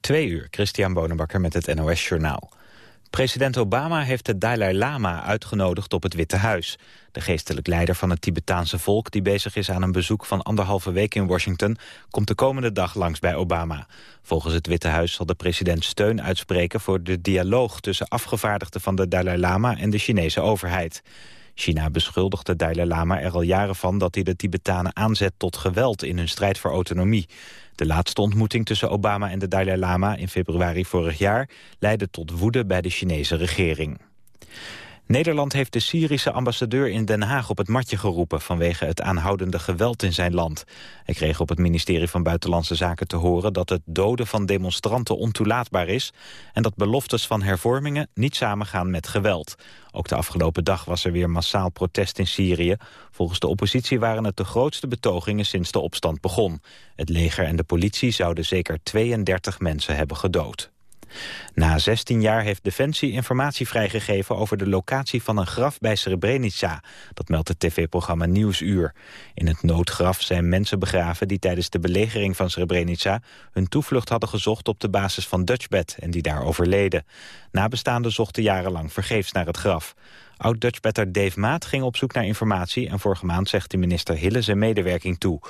Twee uur, Christian Bonenbakker met het NOS Journaal. President Obama heeft de Dalai Lama uitgenodigd op het Witte Huis. De geestelijk leider van het Tibetaanse volk... die bezig is aan een bezoek van anderhalve week in Washington... komt de komende dag langs bij Obama. Volgens het Witte Huis zal de president steun uitspreken... voor de dialoog tussen afgevaardigden van de Dalai Lama... en de Chinese overheid. China beschuldigt de Dalai Lama er al jaren van dat hij de Tibetanen aanzet tot geweld in hun strijd voor autonomie. De laatste ontmoeting tussen Obama en de Dalai Lama in februari vorig jaar leidde tot woede bij de Chinese regering. Nederland heeft de Syrische ambassadeur in Den Haag op het matje geroepen... vanwege het aanhoudende geweld in zijn land. Hij kreeg op het ministerie van Buitenlandse Zaken te horen... dat het doden van demonstranten ontoelaatbaar is... en dat beloftes van hervormingen niet samengaan met geweld. Ook de afgelopen dag was er weer massaal protest in Syrië. Volgens de oppositie waren het de grootste betogingen sinds de opstand begon. Het leger en de politie zouden zeker 32 mensen hebben gedood. Na 16 jaar heeft Defensie informatie vrijgegeven over de locatie van een graf bij Srebrenica. Dat meldt het tv-programma Nieuwsuur. In het noodgraf zijn mensen begraven die tijdens de belegering van Srebrenica hun toevlucht hadden gezocht op de basis van Dutchbed en die daar overleden. Nabestaanden zochten jarenlang vergeefs naar het graf. Oud-Dutchbetter Dave Maat ging op zoek naar informatie... en vorige maand zegt de minister Hille zijn medewerking toe.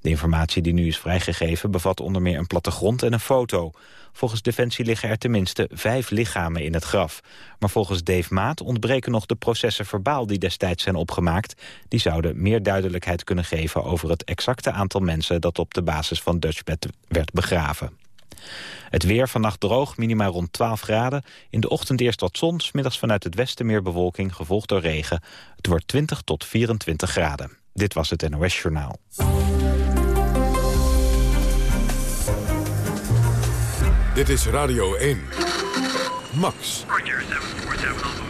De informatie die nu is vrijgegeven bevat onder meer een plattegrond en een foto. Volgens Defensie liggen er tenminste vijf lichamen in het graf. Maar volgens Dave Maat ontbreken nog de processen verbaal die destijds zijn opgemaakt. Die zouden meer duidelijkheid kunnen geven over het exacte aantal mensen... dat op de basis van Dutchbed werd begraven. Het weer vannacht droog, minima rond 12 graden. In de ochtend eerst wat zon, middags vanuit het westen meer bewolking, gevolgd door regen. Het wordt 20 tot 24 graden. Dit was het NOS Journaal. Dit is Radio 1. Max. Roger, 747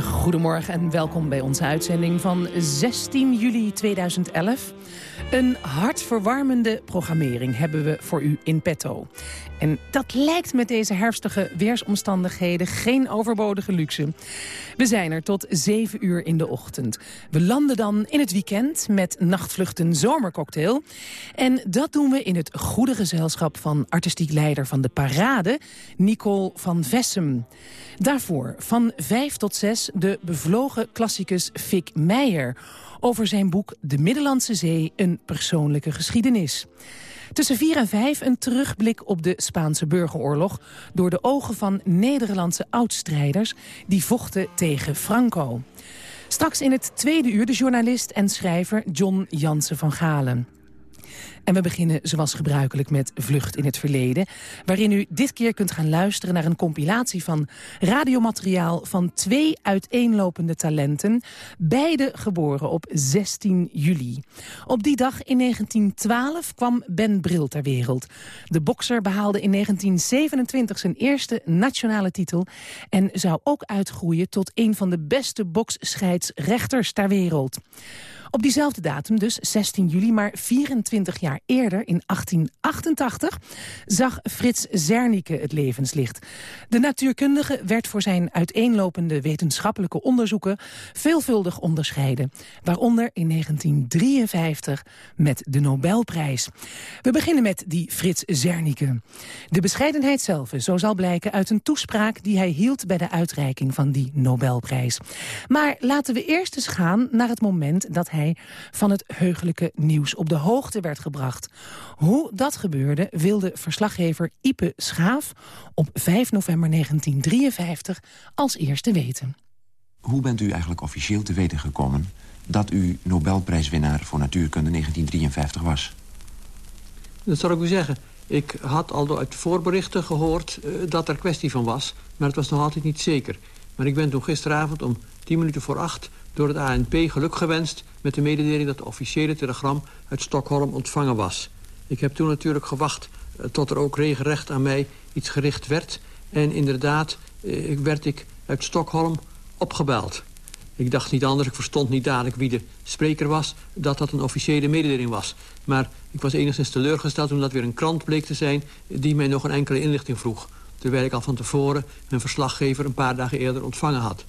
Goedemorgen en welkom bij onze uitzending van 16 juli 2011. Een hartverwarmende programmering hebben we voor u in petto. En dat lijkt met deze herfstige weersomstandigheden geen overbodige luxe. We zijn er tot 7 uur in de ochtend. We landen dan in het weekend met nachtvluchten zomercocktail. En dat doen we in het goede gezelschap van artistiek leider van de parade, Nicole van Vessem. Daarvoor van 5 tot 6 de bevlogen klassicus Fik Meijer over zijn boek De Middellandse Zee, een persoonlijke geschiedenis. Tussen 4 en 5 een terugblik op de Spaanse burgeroorlog... door de ogen van Nederlandse oudstrijders die vochten tegen Franco. Straks in het tweede uur de journalist en schrijver John Jansen van Galen. En we beginnen zoals gebruikelijk met Vlucht in het Verleden... waarin u dit keer kunt gaan luisteren naar een compilatie van radiomateriaal... van twee uiteenlopende talenten, beide geboren op 16 juli. Op die dag in 1912 kwam Ben Bril ter wereld. De bokser behaalde in 1927 zijn eerste nationale titel... en zou ook uitgroeien tot een van de beste boksscheidsrechters ter wereld. Op diezelfde datum, dus 16 juli, maar 24 jaar eerder, in 1888... zag Frits Zernike het levenslicht. De natuurkundige werd voor zijn uiteenlopende wetenschappelijke onderzoeken... veelvuldig onderscheiden. Waaronder in 1953 met de Nobelprijs. We beginnen met die Frits Zernike. De bescheidenheid zelf, zo zal blijken uit een toespraak... die hij hield bij de uitreiking van die Nobelprijs. Maar laten we eerst eens gaan naar het moment dat hij van het heugelijke nieuws op de hoogte werd gebracht. Hoe dat gebeurde wilde verslaggever Ipe Schaaf op 5 november 1953 als eerste weten. Hoe bent u eigenlijk officieel te weten gekomen dat u Nobelprijswinnaar voor natuurkunde 1953 was? Dat zal ik u zeggen. Ik had al uit voorberichten gehoord uh, dat er kwestie van was... maar het was nog altijd niet zeker. Maar ik ben toen gisteravond om tien minuten voor acht door het ANP geluk gewenst... met de mededeling dat de officiële telegram uit Stockholm ontvangen was. Ik heb toen natuurlijk gewacht eh, tot er ook regelrecht aan mij iets gericht werd. En inderdaad eh, werd ik uit Stockholm opgebeld. Ik dacht niet anders, ik verstond niet dadelijk wie de spreker was... dat dat een officiële mededeling was. Maar ik was enigszins teleurgesteld omdat weer een krant bleek te zijn... die mij nog een enkele inlichting vroeg. terwijl ik al van tevoren mijn verslaggever een paar dagen eerder ontvangen had.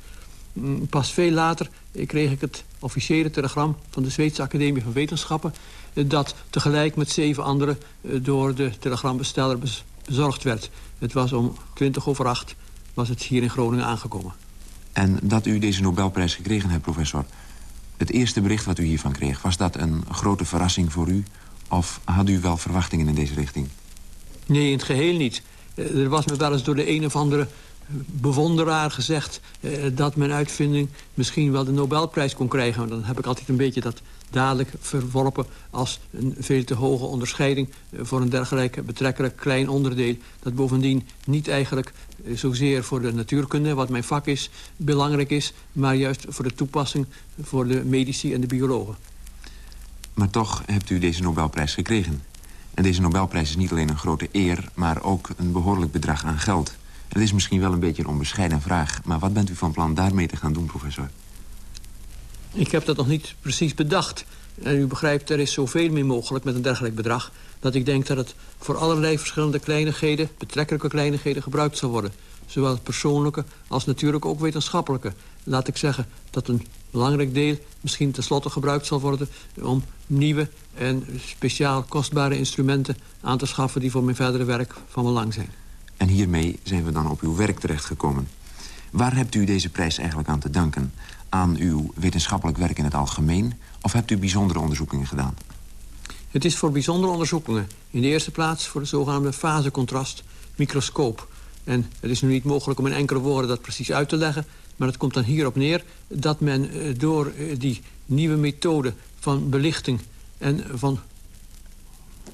Mm, Pas veel later kreeg ik het officiële telegram van de Zweedse Academie van Wetenschappen... eh, dat tegelijk met zeven anderen eh, door de telegrambesteller bez- bezorgd werd. Het was om 20 over acht was het hier in Groningen aangekomen. En dat u deze Nobelprijs gekregen hebt, professor... het eerste bericht wat u hiervan kreeg... was dat een grote verrassing voor u? Of had u wel verwachtingen in deze richting? Nee, in het geheel niet. Eh, Er was me wel eens door de een of andere bewonderaar gezegd... eh, dat mijn uitvinding misschien wel de Nobelprijs kon krijgen. Maar dan heb ik altijd een beetje dat dadelijk verworpen... als een veel te hoge onderscheiding eh, voor een dergelijk betrekkelijk klein onderdeel... dat bovendien niet eigenlijk eh, zozeer voor de natuurkunde, wat mijn vak is, belangrijk is... maar juist voor de toepassing voor de medici en de biologen. Maar toch hebt u deze Nobelprijs gekregen. En deze Nobelprijs is niet alleen een grote eer... maar ook een behoorlijk bedrag aan geld. Het is misschien wel een beetje een onbescheiden vraag... maar wat bent u van plan daarmee te gaan doen, professor? Ik heb dat nog niet precies bedacht. En u begrijpt, er is zoveel meer mogelijk met een dergelijk bedrag... dat ik denk dat het voor allerlei verschillende kleinigheden... betrekkelijke kleinigheden gebruikt zal worden. Zowel persoonlijke als natuurlijk ook wetenschappelijke. Laat ik zeggen dat een belangrijk deel misschien tenslotte gebruikt zal worden... om nieuwe en speciaal kostbare instrumenten aan te schaffen... die voor mijn verdere werk van belang zijn. En hiermee zijn we dan op uw werk terechtgekomen. Waar hebt u deze prijs eigenlijk aan te danken? Aan uw wetenschappelijk werk in het algemeen? Of hebt u bijzondere onderzoekingen gedaan? Het is voor bijzondere onderzoekingen. In de eerste plaats voor de zogenaamde fasecontrast microscoop. En het is nu niet mogelijk om in enkele woorden dat precies uit te leggen... maar het komt dan hierop neer dat men eh, door eh, die nieuwe methode van belichting... en van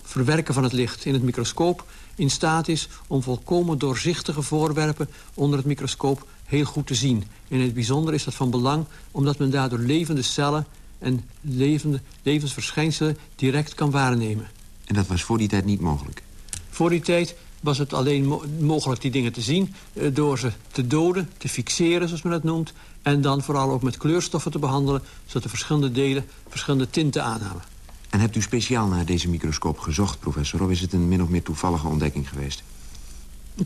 verwerken van het licht in het microscoop... in staat is om volkomen doorzichtige voorwerpen onder het microscoop heel goed te zien. In het bijzonder is dat van belang omdat men daardoor levende cellen... en levende levensverschijnselen direct kan waarnemen. En dat was voor die tijd niet mogelijk. Voor die tijd was het alleen mo mogelijk die dingen te zien... eh, door ze te doden, te fixeren, zoals men dat noemt... en dan vooral ook met kleurstoffen te behandelen... zodat de verschillende delen verschillende tinten aannamen. En hebt u speciaal naar deze microscoop gezocht, professor? Of is het een min of meer toevallige ontdekking geweest?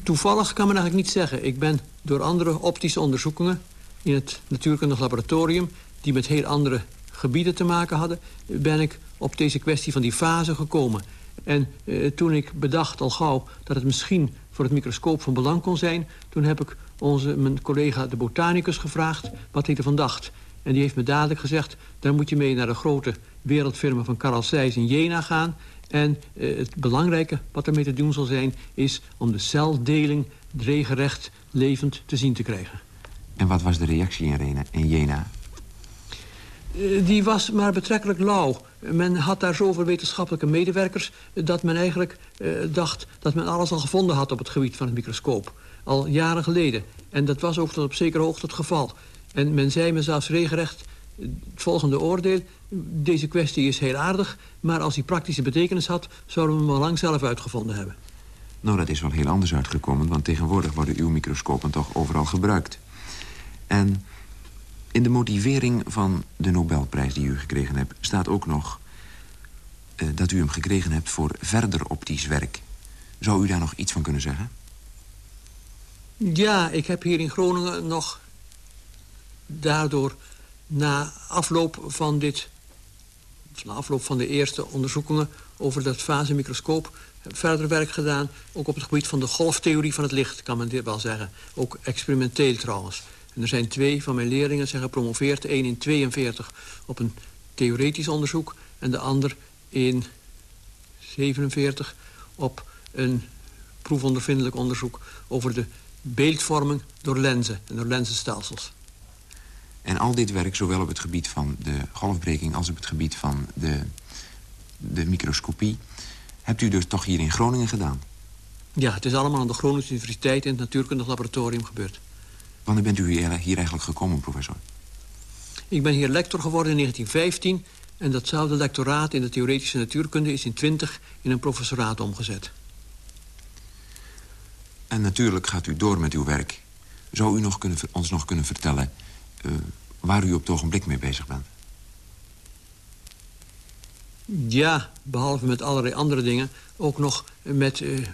Toevallig kan men eigenlijk niet zeggen. Ik ben door andere optische onderzoekingen... in het natuurkundig laboratorium... die met heel andere gebieden te maken hadden... ben ik op deze kwestie van die fase gekomen. En eh, toen ik bedacht al gauw dat het misschien voor het microscoop van belang kon zijn... toen heb ik onze, mijn collega de botanicus gevraagd wat hij ervan dacht. En die heeft me dadelijk gezegd... daar moet je mee naar de grote wereldfirma van Carl Zeiss in Jena gaan... En eh, het belangrijke wat ermee te doen zal zijn... is om de celdeling regelrecht levend te zien te krijgen. En wat was de reactie in, Rena, in Jena? Eh, die was maar betrekkelijk lauw. Men had daar zoveel wetenschappelijke medewerkers... eh, dat men eigenlijk eh, dacht dat men alles al gevonden had... op het gebied van het microscoop. Al jaren geleden. En dat was ook tot op zekere hoogte het geval. En men zei me zelfs regelrecht het volgende oordeel... deze kwestie is heel aardig... maar als die praktische betekenis had... zouden we hem al lang zelf uitgevonden hebben. Nou, dat is wel heel anders uitgekomen... want tegenwoordig worden uw microscopen toch overal gebruikt. En in de motivering van de Nobelprijs die u gekregen hebt... staat ook nog eh, dat u hem gekregen hebt voor verder optisch werk. Zou u daar nog iets van kunnen zeggen? Ja, ik heb hier in Groningen nog daardoor na afloop van dit... na afloop van de eerste onderzoekingen over dat fasemicroscoop... verder werk gedaan, ook op het gebied van de golftheorie van het licht... kan men dit wel zeggen, ook experimenteel trouwens. En er zijn twee van mijn leerlingen zijn gepromoveerd. Een in 42 op een theoretisch onderzoek... en de ander in 47 op een proefondervindelijk onderzoek... over de beeldvorming door lenzen en door lenzenstelsels. En al dit werk, zowel op het gebied van de golfbreking... als op het gebied van de, de microscopie... hebt u dus toch hier in Groningen gedaan? Ja, het is allemaal aan de Groningse Universiteit... in het Natuurkundig Laboratorium gebeurd. Wanneer bent u hier, hier eigenlijk gekomen, professor? Ik ben hier lector geworden in 1915... en datzelfde lectoraat in de theoretische natuurkunde... is in 20 in een professoraat omgezet. En natuurlijk gaat u door met uw werk. Zou u nog kunnen, ons nog kunnen vertellen... Uh, waar u op het ogenblik mee bezig bent? Ja, behalve met allerlei andere dingen... ook nog met uh,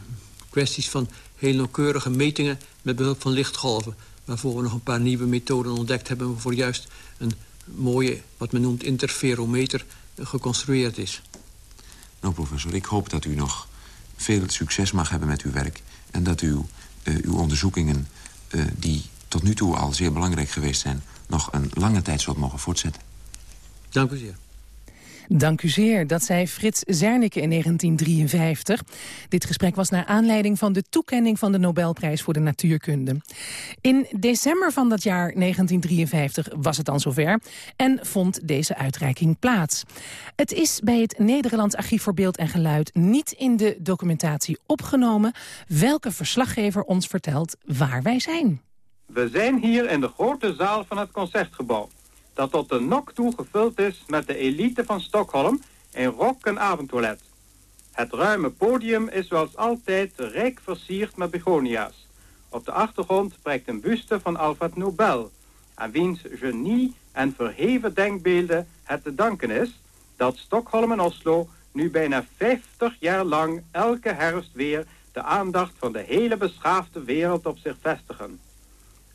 kwesties van heel nauwkeurige metingen met behulp van lichtgolven... waarvoor we nog een paar nieuwe methoden ontdekt hebben... voor juist een mooie, wat men noemt, interferometer geconstrueerd is. Nou, professor, ik hoop dat u nog veel succes mag hebben met uw werk... en dat u uh, uw onderzoekingen, die tot nu toe al zeer belangrijk geweest zijn... nog een lange tijd zult mogen voortzetten. Dank u zeer. Dank u zeer, dat zei Frits Zernike in 1953. Dit gesprek was naar aanleiding van de toekenning van de Nobelprijs voor de natuurkunde. In december van dat jaar 1953 was het dan zover en vond deze uitreiking plaats. Het is bij het Nederlands Archief voor Beeld en Geluid niet in de documentatie opgenomen welke verslaggever ons vertelt waar wij zijn. We zijn hier in de grote zaal van het Concertgebouw dat tot de nok toe gevuld is met de elite van Stockholm in rok en avondtoilet. Het ruime podium is zoals altijd rijk versierd met begonia's. Op de achtergrond prijkt een buste van Alfred Nobel, aan wiens genie en verheven denkbeelden het te danken is dat Stockholm en Oslo nu bijna 50 jaar lang elke herfst weer de aandacht van de hele beschaafde wereld op zich vestigen.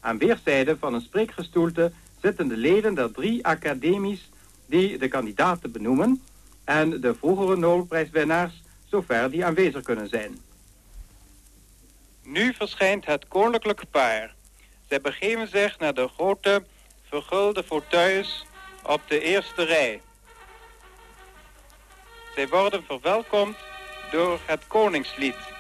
Aan weerszijden van een spreekgestoelte zitten de leden der drie academies die de kandidaten benoemen en de vroegere Nobelprijswinnaars zover die aanwezig kunnen zijn. Nu verschijnt het koninklijke paar. Zij begeven zich naar de grote vergulde fauteuils op de eerste rij. Zij worden verwelkomd door het koningslied.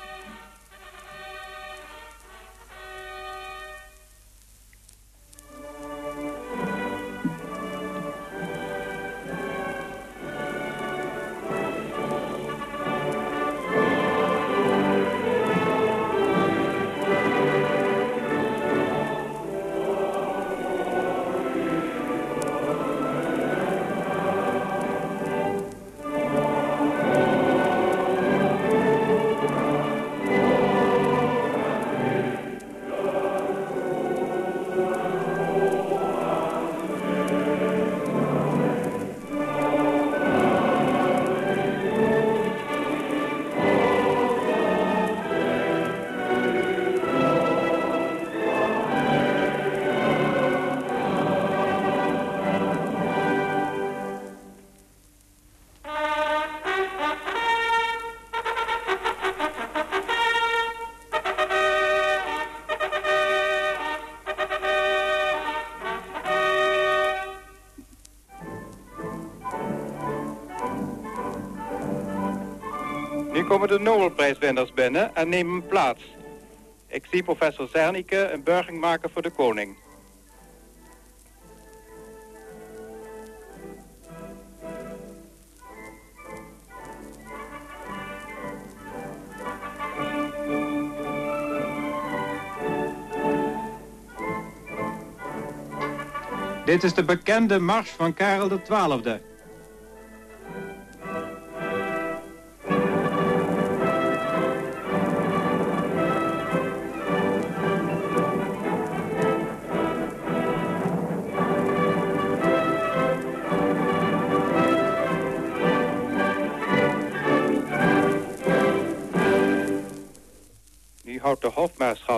Komen de Nobelprijswinners binnen en nemen plaats. Ik zie professor Zernike een burging maken voor de koning. Dit is de bekende mars van Karel XII.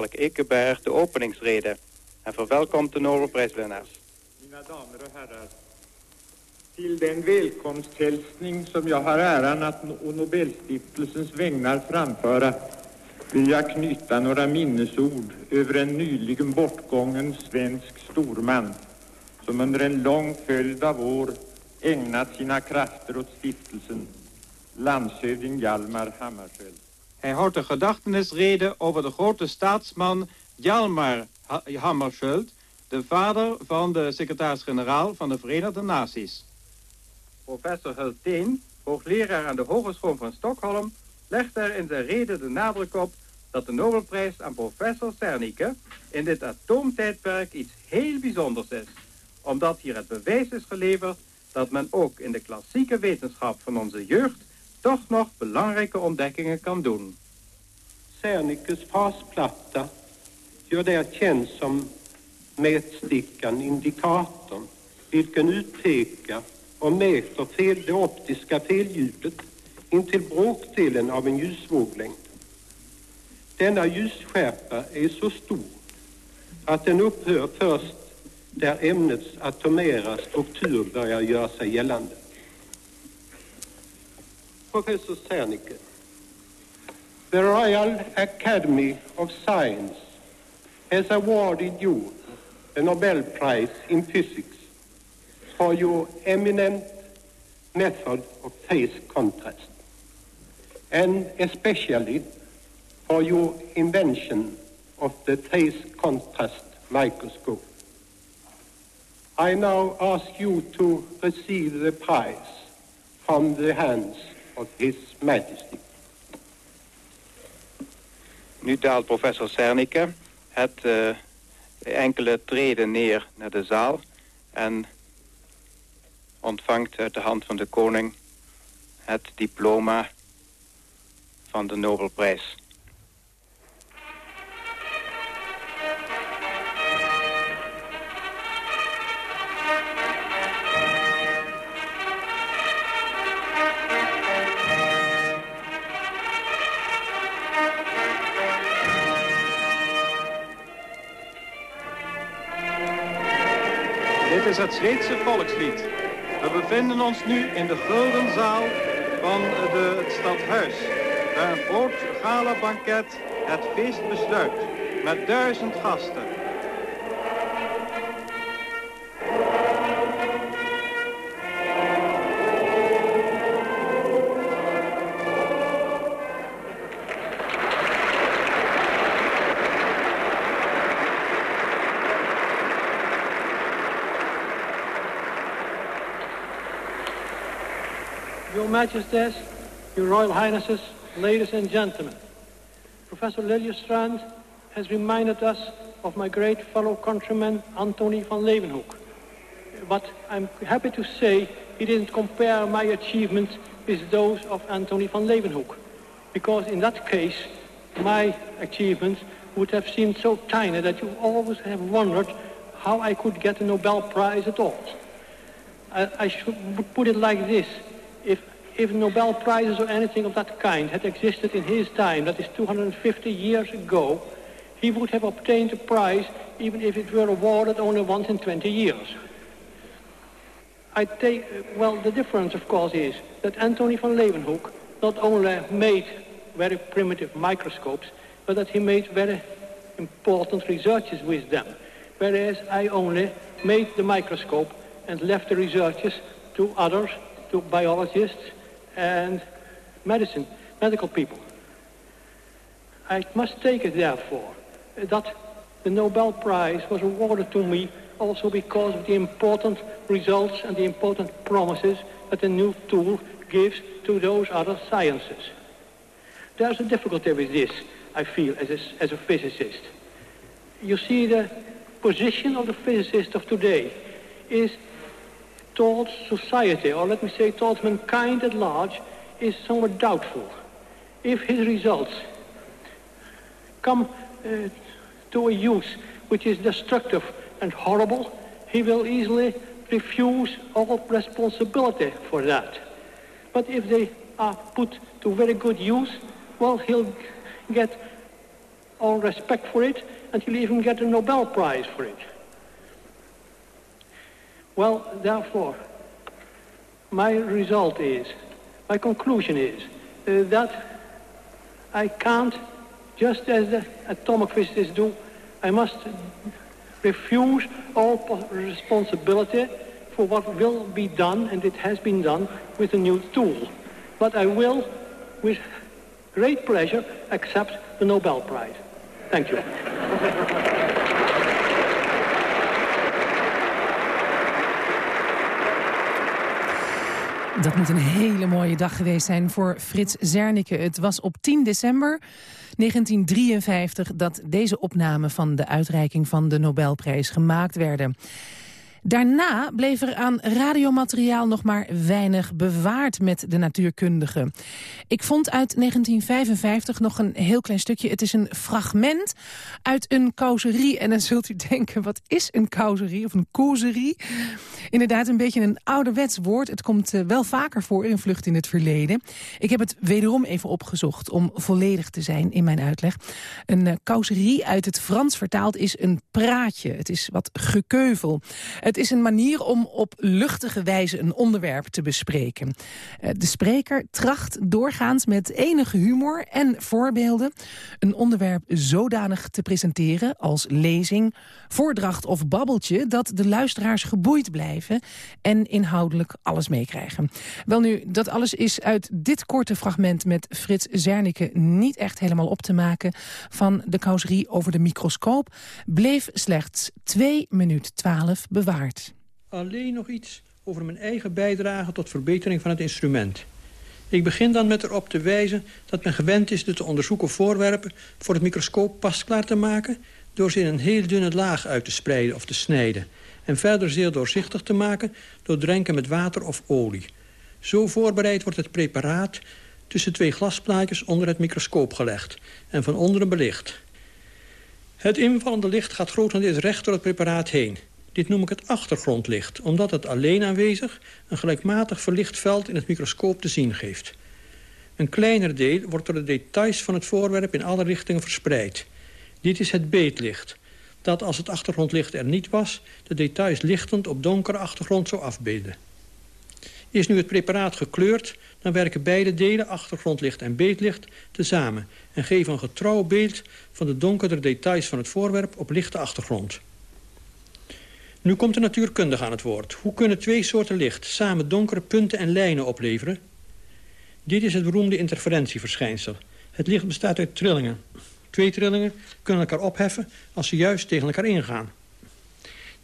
Mark Ekeberg de openingsrede en verwelkomt de Nobelprijswinnaars. Mina damer och herrar, till den välkomsthälsning som jag har äran att å Nobelstiftelsens vägnar framföra vill jag knyta några minnesord över en nyligen bortgången svensk storman som under en lång följd av år ägnat sina krafter åt stiftelsen, landshövding Hjalmar Hammarskjöld. Hij houdt een gedachtenisrede over de grote staatsman Hjalmar Hammarskjöld, de vader van de secretaris-generaal van de Verenigde Naties. Professor Hulteen, hoogleraar aan de Hogeschool van Stockholm, legt er in zijn rede de nadruk op dat de Nobelprijs aan professor Cernike in dit atoomtijdperk iets heel bijzonders is. Omdat hier het bewijs is geleverd dat men ook in de klassieke wetenschap van onze jeugd toch nog belangrijke ontdekkingen kan doen. Cernicus fasplatta gör där känd som mätstickan, indikatorn, vilken utpekar och mäter fel, det optiska felljudet intill bråkdelen av en ljusvåglängd. Denna ljusskärpa är så stor att den upphör först där ämnets atomära struktur börjar göra sig gällande. Professor Cernicke. The Royal Academy of Science has awarded you the Nobel Prize in Physics for your eminent method of phase contrast, and especially for your invention of the phase contrast microscope. I now ask you to receive the prize from the hands of His Majesty. Nu daalt professor Cernicke het uh, enkele treden neer naar de zaal... en ontvangt uit de hand van de koning het diploma van de Nobelprijs. Is het Zweedse volkslied. We bevinden ons nu in de Gulden Zaal van de, het stadhuis. Waar een groot gala-banket het feest besluit. Met duizend gasten. Your Majesties, Your Royal Highnesses, ladies and gentlemen, Professor Liljestrand has reminded us of my great fellow countryman Antony van Leeuwenhoek. But I'm happy to say he didn't compare my achievements with those of Antony van Leeuwenhoek, because in that case, my achievements would have seemed so tiny that you always have wondered how I could get a Nobel Prize at all. I, I should put it like this. If, if Nobel Prizes or anything of that kind had existed in his time, that is 250 years ago, he would have obtained a prize even if it were awarded only once in 20 years. I take, well, the difference, of course, is that Antony van Leeuwenhoek not only made very primitive microscopes, but that he made very important researches with them, whereas I only made the microscope and left the researches to others, to biologists and medicine, medical people. I must take it, therefore, that the Nobel Prize was awarded to me also because of the important results and the important promises that the new tool gives to those other sciences. There's a difficulty with this, I feel, as a, as a physicist. You see, the position of the physicist of today is towards society, or let me say towards mankind at large, is somewhat doubtful. If his results come uh, to a use which is destructive and horrible, he will easily refuse all responsibility for that. But if they are put to very good use, well, he'll get all respect for it, and he'll even get a Nobel Prize for it. Well, therefore, my result is, my conclusion is, uh, that I can't, just as the atomic physicists do, I must refuse all responsibility for what will be done, and it has been done, with a new tool. But I will, with great pleasure, accept the Nobel Prize. Thank you. Dat moet een hele mooie dag geweest zijn voor Frits Zernike. Het was op 10 december 1953 dat deze opname van de uitreiking van de Nobelprijs gemaakt werden. Daarna bleef er aan radiomateriaal nog maar weinig bewaard met de natuurkundigen. Ik vond uit 1955 nog een heel klein stukje. Het is een fragment uit een causerie. En dan zult u denken, wat is een causerie of een causerie? Inderdaad, een beetje een ouderwets woord. Het komt eh, wel vaker voor in Vlucht in het Verleden. Ik heb het wederom even opgezocht om volledig te zijn in mijn uitleg. Een uh, causerie uit het Frans vertaald is een praatje. Het is wat gekeuvel. Het is een manier om op luchtige wijze een onderwerp te bespreken. Uh, de spreker tracht doorgaans met enige humor en voorbeelden... een onderwerp zodanig te presenteren als lezing, voordracht of babbeltje... dat de luisteraars geboeid blijven en inhoudelijk alles meekrijgen. Wel nu, dat alles is uit dit korte fragment met Frits Zernike niet echt helemaal op te maken... van de causerie over de microscoop, bleef slechts 2 minuut 12 bewaard. Alleen nog iets over mijn eigen bijdrage tot verbetering van het instrument. Ik begin dan met erop te wijzen dat men gewend is de te onderzoeken voorwerpen voor het microscoop pasklaar te maken door ze in een heel dunne laag uit te spreiden of te snijden en verder zeer doorzichtig te maken door drenken met water of olie. Zo voorbereid wordt het preparaat tussen twee glasplaatjes onder het microscoop gelegd en van onderen belicht. Het invallende licht gaat grotendeels recht door het preparaat heen. Dit noem ik het achtergrondlicht, omdat het alleen aanwezig... een gelijkmatig verlicht veld in het microscoop te zien geeft. Een kleiner deel wordt door de details van het voorwerp in alle richtingen verspreid. Dit is het beetlicht, dat als het achtergrondlicht er niet was... de details lichtend op donkere achtergrond zou afbeelden. Is nu het preparaat gekleurd, dan werken beide delen, achtergrondlicht en beetlicht, tezamen... en geven een getrouw beeld van de donkere details van het voorwerp op lichte achtergrond. Nu komt de natuurkundige aan het woord. Hoe kunnen twee soorten licht samen donkere punten en lijnen opleveren? Dit is het beroemde interferentieverschijnsel. Het licht bestaat uit trillingen. Twee trillingen kunnen elkaar opheffen als ze juist tegen elkaar ingaan.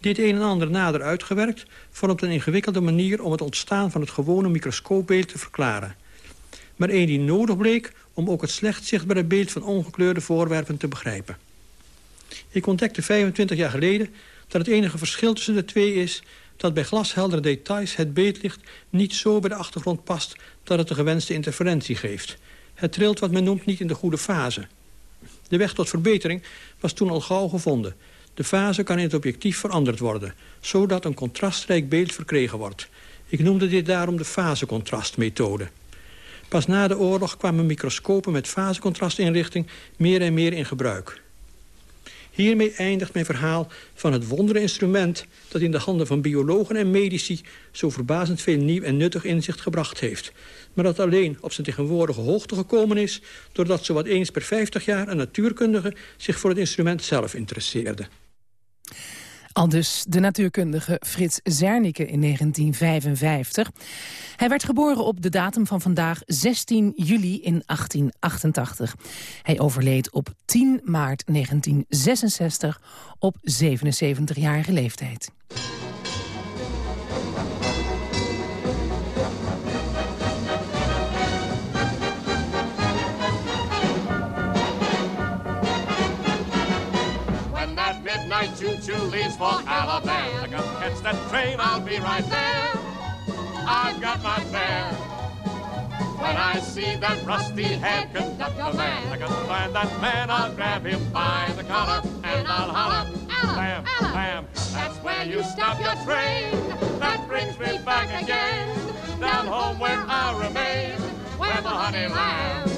Dit een en ander nader uitgewerkt vormt een ingewikkelde manier om het ontstaan van het gewone microscoopbeeld te verklaren. Maar één die nodig bleek om ook het slecht zichtbare beeld van ongekleurde voorwerpen te begrijpen. Ik ontdekte 25 jaar geleden dat het enige verschil tussen de twee is... dat bij glasheldere details het beetlicht niet zo bij de achtergrond past... dat het de gewenste interferentie geeft. Het trilt wat men noemt niet in de goede fase. De weg tot verbetering was toen al gauw gevonden. De fase kan in het objectief veranderd worden... zodat een contrastrijk beeld verkregen wordt. Ik noemde dit daarom de fasecontrastmethode. Pas na de oorlog kwamen microscopen met fasecontrastinrichting meer en meer in gebruik. Hiermee eindigt mijn verhaal van het wonderinstrument... dat in de handen van biologen en medici... zo verbazend veel nieuw en nuttig inzicht gebracht heeft. Maar dat alleen op zijn tegenwoordige hoogte gekomen is... doordat zowat eens per 50 jaar een natuurkundige... zich voor het instrument zelf interesseerde. Al dus de natuurkundige Frits Zernike in 1955. Hij werd geboren op de datum van vandaag 16 juli in 1888. Hij overleed op 10 maart 1966 op 77-jarige leeftijd. Midnight choo-choo leaves for Alabama. I gotta catch that train, I'll be right there. I've got my fare. When I see that rusty-head conductor man, I gotta find that man, I'll grab him by the collar and I'll holler, bam, bam. That's where you stop your train. That brings me back again, down home where I remain, where the honey lands.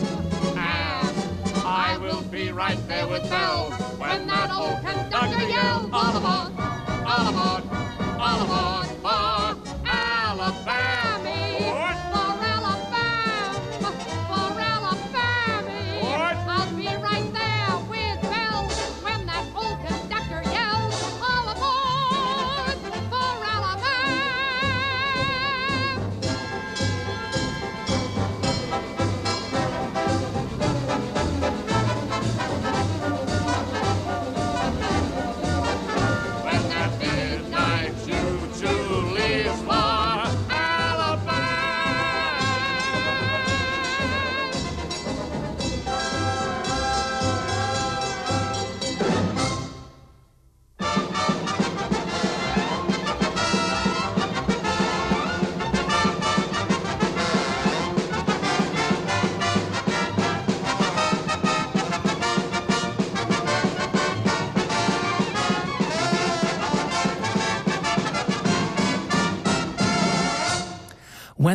Be right there with bells when that old conductor yells, all aboard, all aboard, all aboard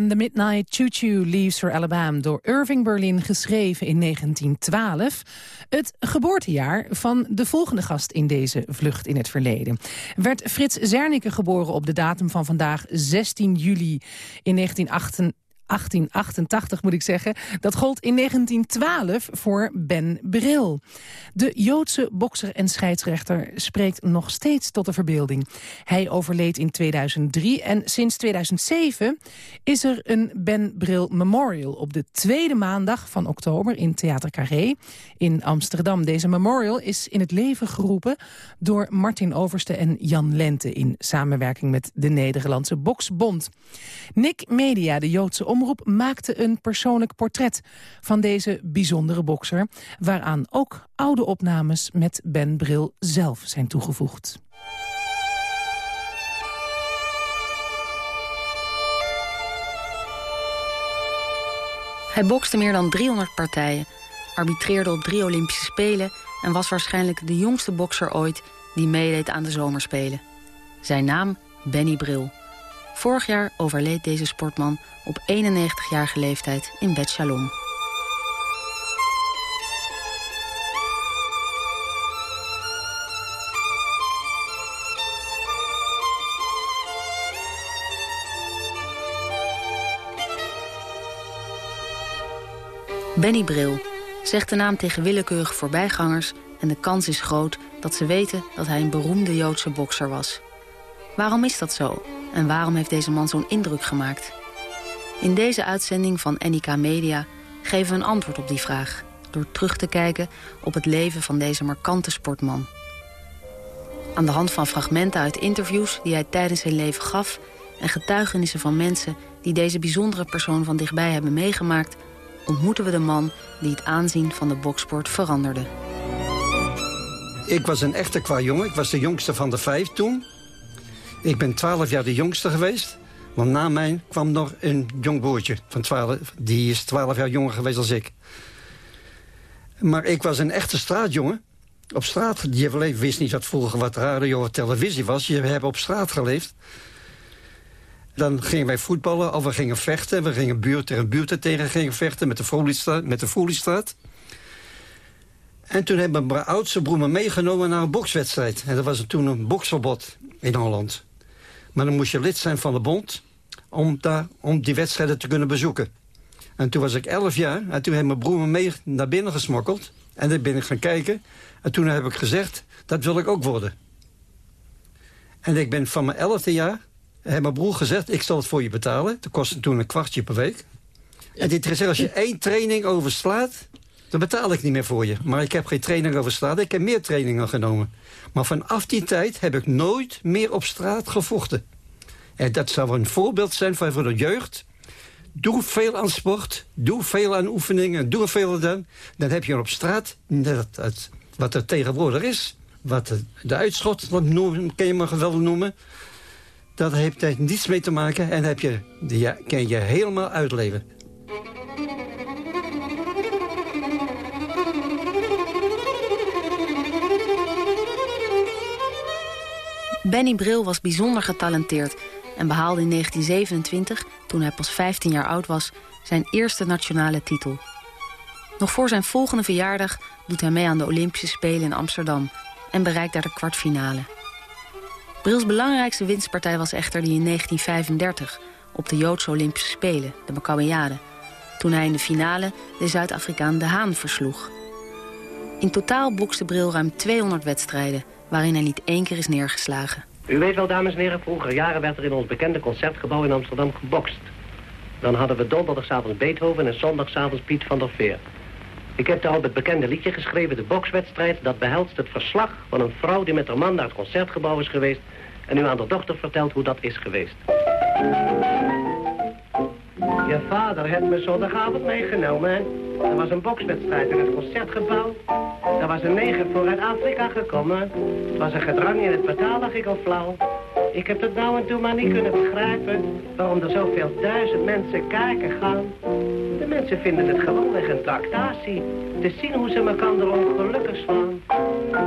the Midnight Choo Choo Leaves for Alabama door Irving Berlin geschreven in 1912. Het geboortejaar van de volgende gast in deze vlucht in het verleden. Werd Frits Zernike geboren op de datum van vandaag 16 juli in 1988. 1888 moet ik zeggen. Dat gold in 1912 voor Ben Bril. De Joodse bokser en scheidsrechter spreekt nog steeds tot de verbeelding. Hij overleed in 2003 en sinds 2007 is er een Ben Bril Memorial... op de tweede maandag van oktober in Theater Carré in Amsterdam. Deze memorial is in het leven geroepen door Martin Overste en Jan Lente... in samenwerking met de Nederlandse Boksbond. Nick Media, de Joodse omroep, maakte een persoonlijk portret van deze bijzondere bokser... waaraan ook oude opnames met Ben Bril zelf zijn toegevoegd. Hij bokste meer dan 300 partijen, arbitreerde op drie Olympische Spelen... en was waarschijnlijk de jongste bokser ooit die meedeed aan de zomerspelen. Zijn naam Benny Bril. Vorig jaar overleed deze sportman op 91-jarige leeftijd in Bet Shalom. Benny Bril zegt de naam tegen willekeurige voorbijgangers... en de kans is groot dat ze weten dat hij een beroemde Joodse bokser was. Waarom is dat zo? En waarom heeft deze man zo'n indruk gemaakt? In deze uitzending van NIK Media geven we een antwoord op die vraag... door terug te kijken op het leven van deze markante sportman. Aan de hand van fragmenten uit interviews die hij tijdens zijn leven gaf... en getuigenissen van mensen die deze bijzondere persoon van dichtbij hebben meegemaakt... ontmoeten we de man die het aanzien van de boksport veranderde. Ik was een echte qua jongen. Ik was de jongste van de vijf toen. Ik ben twaalf jaar de jongste geweest. Want na mij kwam nog een jong broertje van 12. Die is twaalf jaar jonger geweest als ik. Maar ik was een echte straatjongen. Op straat, je wist niet wat vroeger wat radio of televisie was. Je hebt op straat geleefd. Dan gingen wij voetballen of we gingen vechten. We gingen buurt tegen buurt tegen gingen vechten met de Foliestraat. Met de. En toen hebben mijn oudste broer me meegenomen naar een bokswedstrijd. En dat was toen een boksverbod in Holland. Maar dan moest je lid zijn van de bond om, daar, om die wedstrijden te kunnen bezoeken. En toen was ik 11 jaar en toen heeft mijn broer me mee naar binnen gesmokkeld. En daar ben ik gaan kijken. En toen heb ik gezegd, dat wil ik ook worden. En ik ben van mijn 11e jaar, heeft mijn broer gezegd, ik zal het voor je betalen. Dat kostte toen een kwartje per week. En dit gezegd, als je één training overslaat, dan betaal ik niet meer voor je. Maar ik heb geen training over straat, ik heb meer trainingen genomen. Maar vanaf die tijd heb ik nooit meer op straat gevochten. En dat zou een voorbeeld zijn voor de jeugd. Doe veel aan sport, doe veel aan oefeningen, doe veel aan. Dan heb je op straat, dat, wat er tegenwoordig is... wat de, uitschot, wat noem, kan je maar wel noemen... dat heeft daar niets mee te maken en heb je, ja, kan je helemaal uitleven. Benny Bril was bijzonder getalenteerd en behaalde in 1927, toen hij pas 15 jaar oud was, zijn eerste nationale titel. Nog voor zijn volgende verjaardag doet hij mee aan de Olympische Spelen in Amsterdam en bereikt daar de kwartfinale. Brils belangrijkste winstpartij was echter die in 1935 op de Joodse Olympische Spelen, de Maccabiade, toen hij in de finale de Zuid-Afrikaan De Haan versloeg. In totaal bokste Bril ruim 200 wedstrijden, waarin hij niet één keer is neergeslagen. U weet wel, dames en heren, vroeger jaren werd er in ons bekende concertgebouw in Amsterdam gebokst. Dan hadden we donderdagavond Beethoven en zondagavond Piet van der Veer. Ik heb daarop het bekende liedje geschreven, de bokswedstrijd. Dat behelst het verslag van een vrouw die met haar man naar het concertgebouw is geweest... en u aan de dochter vertelt hoe dat is geweest. Je vader heeft me zondagavond meegenomen. Er was een bokswedstrijd in het concertgebouw. Er was een neger vooruit Afrika gekomen. Het was een gedrang in het betaal, lag ik al flauw. Ik heb het nou en toen maar niet kunnen begrijpen... waarom er zoveel duizend mensen kijken gaan. De mensen vinden het gewoonweg een tractatie. Te zien hoe ze elkaar ongelukkig slaan.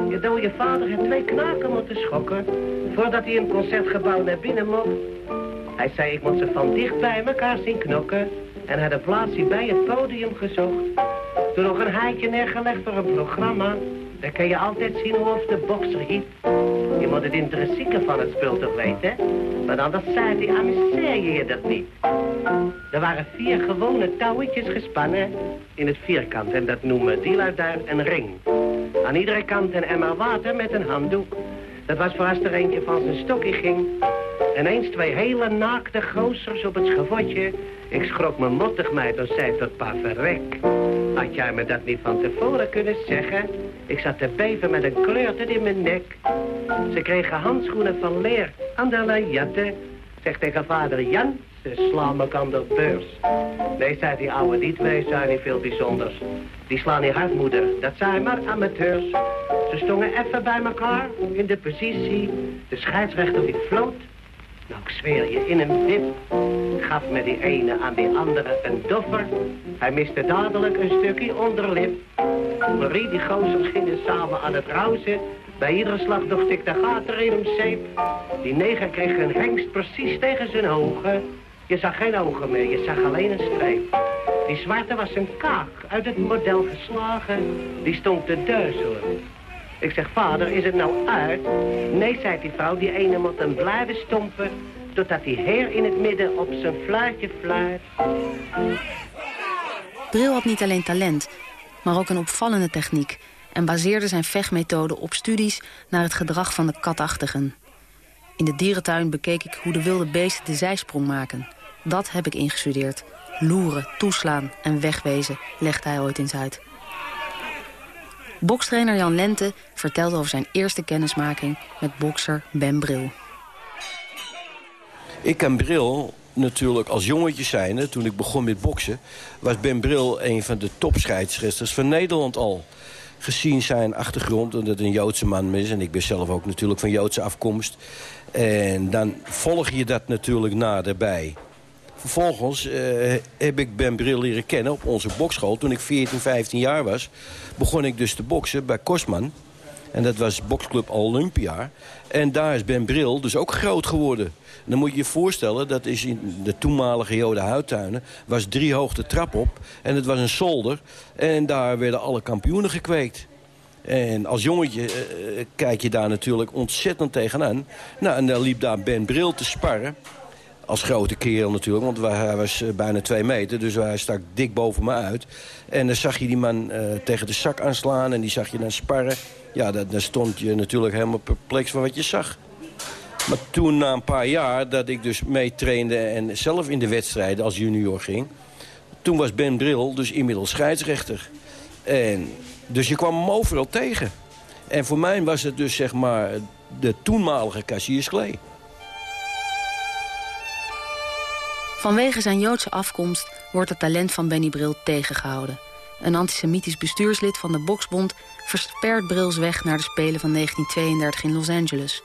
Je dode vader heeft twee knaken moeten schokken... voordat hij in het concertgebouw naar binnen mocht. Hij zei, ik moet ze van dicht bij elkaar zien knokken. En had een plaatsje bij het podium gezocht. Toen nog een haakje neergelegd voor een programma. Dan kan je altijd zien hoe of de bokser hiet. Je moet het intrinsieke van het spul toch weten. Want anders zei hij, amuseer je dat niet. Er waren vier gewone touwetjes gespannen in het vierkant. En dat noemen die daar een ring. Aan iedere kant een emmer water met een handdoek. Dat was voor als er eentje van zijn stokje ging. En eens twee hele naakte gozers op het schavotje. Ik schrok me mottig mij en zei tot pa verrek. Had jij me dat niet van tevoren kunnen zeggen? Ik zat te beven met een kleurte in mijn nek. Ze kregen handschoenen van leer lajatte. Zeg tegen vader Jan, ze slaan me aan de beurs. Nee, zei die ouwe, die twee zijn niet veel bijzonders. Die slaan niet hard, moeder, dat zijn maar amateurs. Ze stonden even bij elkaar in de positie. De scheidsrechter die floot. Nou, ik zweer je, in een dip gaf me die ene aan die andere een doffer. Hij miste dadelijk een stukje onderlip. Marie, die gozers gingen samen aan het rouzen. Bij iedere slag nog de gaten in hem zeep. Die neger kreeg een hengst precies tegen zijn ogen. Je zag geen ogen meer, je zag alleen een streep. Die zwarte was een kaak uit het model geslagen. Die stond te duizelen. Ik zeg, vader, is het nou uit? Nee, zei die vrouw, die ene moet hem blijven stompen... totdat die heer in het midden op zijn fluitje fluit. Bril had niet alleen talent, maar ook een opvallende techniek... en baseerde zijn vechtmethode op studies naar het gedrag van de katachtigen. In de dierentuin bekeek ik hoe de wilde beesten de zijsprong maken. Dat heb ik ingestudeerd. Loeren, toeslaan en wegwezen, legde hij ooit eens uit. Bokstrainer Jan Lente vertelt over zijn eerste kennismaking met bokser Ben Bril. Ik ken Bril natuurlijk als jongetje zijnde, toen ik begon met boksen... was Ben Bril een van de topscheidsrechters van Nederland al. Gezien zijn achtergrond, omdat het een Joodse man is... en ik ben zelf ook natuurlijk van Joodse afkomst. En dan volg je dat natuurlijk naderbij. Vervolgens uh, heb ik Ben Bril leren kennen op onze bokschool. Toen ik 14, 15 jaar was, begon ik dus te boksen bij Kostman. En dat was boksclub Olympia. En daar is Ben Bril dus ook groot geworden. En dan moet je je voorstellen, dat is in de toenmalige Joden Huidtuinen... was drie hoogte trap op en het was een zolder. En daar werden alle kampioenen gekweekt. En als jongetje uh, kijk je daar natuurlijk ontzettend tegenaan. Nou, en dan liep daar Ben Bril te sparren. Als grote kerel natuurlijk, want hij was eh, bijna twee meter. Dus hij stak dik boven me uit. En dan zag je die man uh, tegen de zak aanslaan en die zag je dan sparren. Ja, dan stond je natuurlijk helemaal perplex van wat je zag. Maar toen, na een paar jaar, dat ik dus meetrainde en zelf in de wedstrijden als junior ging... toen was Ben Bril dus inmiddels scheidsrechter. En, dus je kwam hem overal tegen. En voor mij was het dus, zeg maar, de toenmalige Cassius Vanwege zijn Joodse afkomst wordt het talent van Benny Bril tegengehouden. Een antisemitisch bestuurslid van de Boksbond verspert Brils weg naar de Spelen van 1932 in Los Angeles.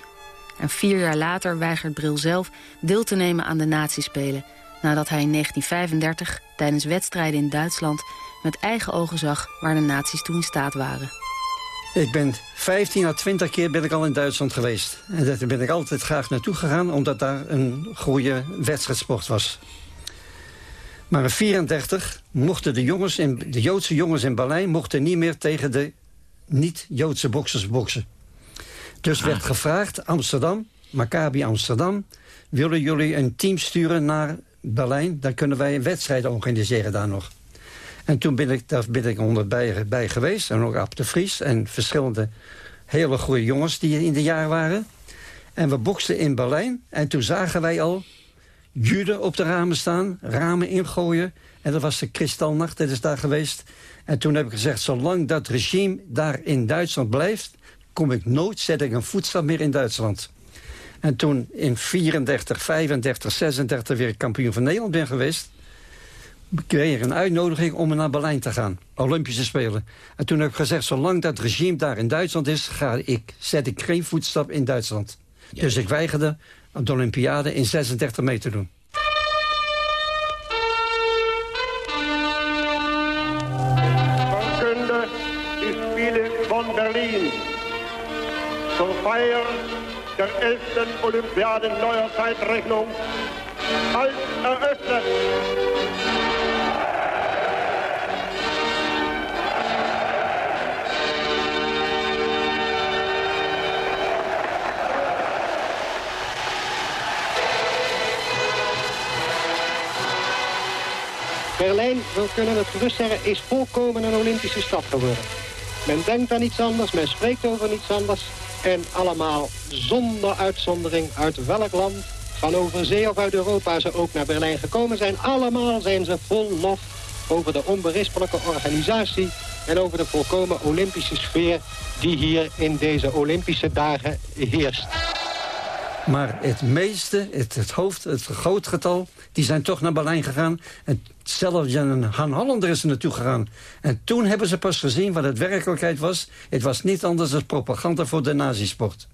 En vier jaar later weigert Bril zelf deel te nemen aan de nazispelen... nadat hij in 1935 tijdens wedstrijden in Duitsland met eigen ogen zag waar de nazi's toen in staat waren. Ik ben 15 à 20 keer ben ik al in Duitsland geweest. En daar ben ik altijd graag naartoe gegaan... omdat daar een goede wedstrijdsport was. Maar in 34 mochten de, jongens in, de Joodse jongens in Berlijn... mochten niet meer tegen de niet-Joodse boksers boksen. Dus werd gevraagd, Amsterdam, Maccabi Amsterdam... willen jullie een team sturen naar Berlijn? Dan kunnen wij een wedstrijd organiseren daar nog. En toen ben ik, daar ben ik onderbij bij geweest. En ook Ab de Vries en verschillende hele goede jongens die in de jaar waren. En we boksten in Berlijn. En toen zagen wij al Jude op de ramen staan, ramen ingooien. En dat was de Kristalnacht, dat is daar geweest. En toen heb ik gezegd, zolang dat regime daar in Duitsland blijft... kom ik nooit, zet ik een voetstap meer in Duitsland. En toen in 34, 35, 36 weer kampioen van Nederland ben geweest kreeg een uitnodiging om naar Berlijn te gaan. Olympische Spelen. En toen heb ik gezegd, zolang dat regime daar in Duitsland is... Ga ik, zet ik geen voetstap in Duitsland. Dus ik weigerde de Olympiade in 36 meter te doen. Verkünde die Spiele van Berlin. Zur Feier der 11. Olympiaden neuer Zeitrechnung Halt eröffnet! Berlijn, we kunnen het gerust zeggen, is volkomen een Olympische stad geworden. Men denkt aan iets anders, men spreekt over iets anders. En allemaal zonder uitzondering uit welk land, van over zee of uit Europa ze ook naar Berlijn gekomen zijn. Allemaal zijn ze vol lof over de onberispelijke organisatie en over de volkomen Olympische sfeer die hier in deze Olympische dagen heerst. Maar het meeste, het, het hoofd, het groot getal, die zijn toch naar Berlijn gegaan. En zelfs een Han Hollander is er naartoe gegaan. En toen hebben ze pas gezien wat het werkelijkheid was. Het was niet anders dan propaganda voor de nazisport.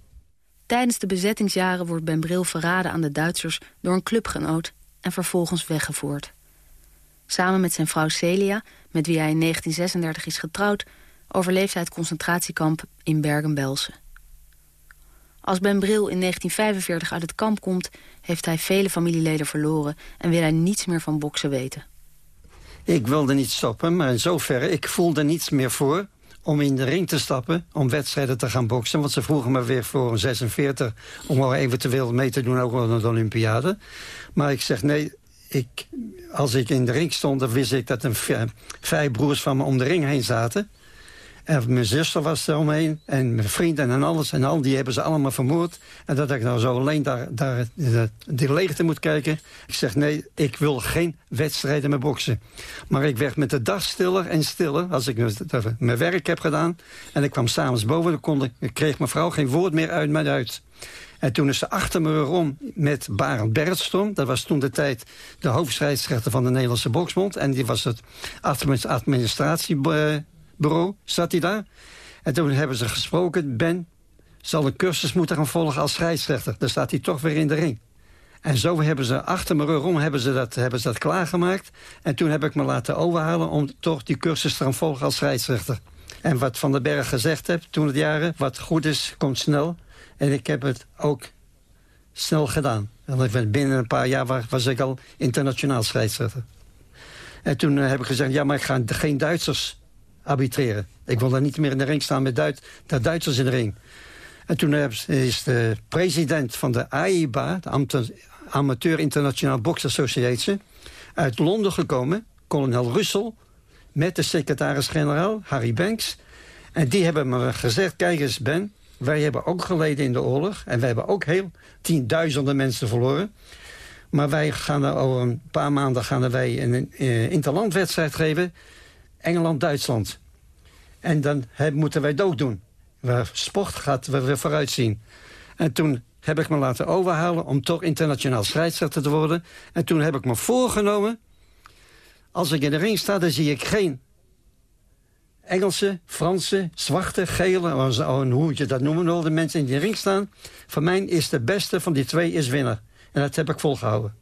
Tijdens de bezettingsjaren wordt Ben Bril verraden aan de Duitsers... door een clubgenoot en vervolgens weggevoerd. Samen met zijn vrouw Celia, met wie hij in 1936 is getrouwd... overleeft hij het concentratiekamp in Bergen-Belsen. Als Ben Bril in 1945 uit het kamp komt... heeft hij vele familieleden verloren... en wil hij niets meer van boksen weten. Ik wilde niet stoppen, maar in zoverre, ik voelde niets meer voor om in de ring te stappen, om wedstrijden te gaan boksen. Want ze vroegen me weer voor een 46 om wel eventueel mee te doen, ook aan de Olympiade. Maar ik zeg nee, ik, als ik in de ring stond, dan wist ik dat een vijf broers van me om de ring heen zaten. En mijn zuster was er omheen. En mijn vrienden en alles. En al die hebben ze allemaal vermoord. En dat ik nou zo alleen daar, daar die leegte moet kijken. Ik zeg nee, ik wil geen wedstrijden meer boksen. Maar ik werd met de dag stiller en stiller. Als ik mijn werk heb gedaan. En ik kwam s'avonds boven. Dan kon ik, kreeg mijn vrouw geen woord meer uit mijn uit. En toen is ze achter me rond met Barend Bertstorm. Dat was toen de tijd de hoofdscheidsrechter van de Nederlandse Boksbond. En die was het administratie bureau, zat hij daar. En toen hebben ze gesproken, Ben zal een cursus moeten gaan volgen als scheidsrechter. Dan staat hij toch weer in de ring. En zo hebben ze achter me rug hebben ze, dat, hebben ze dat klaargemaakt. En toen heb ik me laten overhalen om toch die cursus te gaan volgen als scheidsrechter. En wat Van den Berg gezegd heeft toen het jaren, wat goed is, komt snel. En ik heb het ook snel gedaan. En binnen een paar jaar was ik al internationaal scheidsrechter. En toen heb ik gezegd, ja, maar ik ga geen Duitsers arbitreren. Ik wil daar niet meer in de ring staan met Duit, de Duitsers in de ring. En toen is de president van de AIBA, de Amateur International Box Association... uit Londen gekomen, kolonel Russell... met de secretaris-generaal, Harry Banks. En die hebben me gezegd, kijk eens Ben... wij hebben ook geleden in de oorlog... en wij hebben ook heel tienduizenden mensen verloren... Maar wij gaan er over een paar maanden gaan wij een, een eh, interlandwedstrijd geven Engeland-Duitsland. En dan moeten wij het ook doen. Waar sport gaat, waar we vooruit zien. En toen heb ik me laten overhalen om toch internationaal scheidsrechter te worden. En toen heb ik me voorgenomen... als ik in de ring sta, dan zie ik geen Engelse, Franse, zwarte, gele... hoe je dat noemen wil, de mensen in die ring staan. Voor mij is de beste van die twee is winnaar. En dat heb ik volgehouden.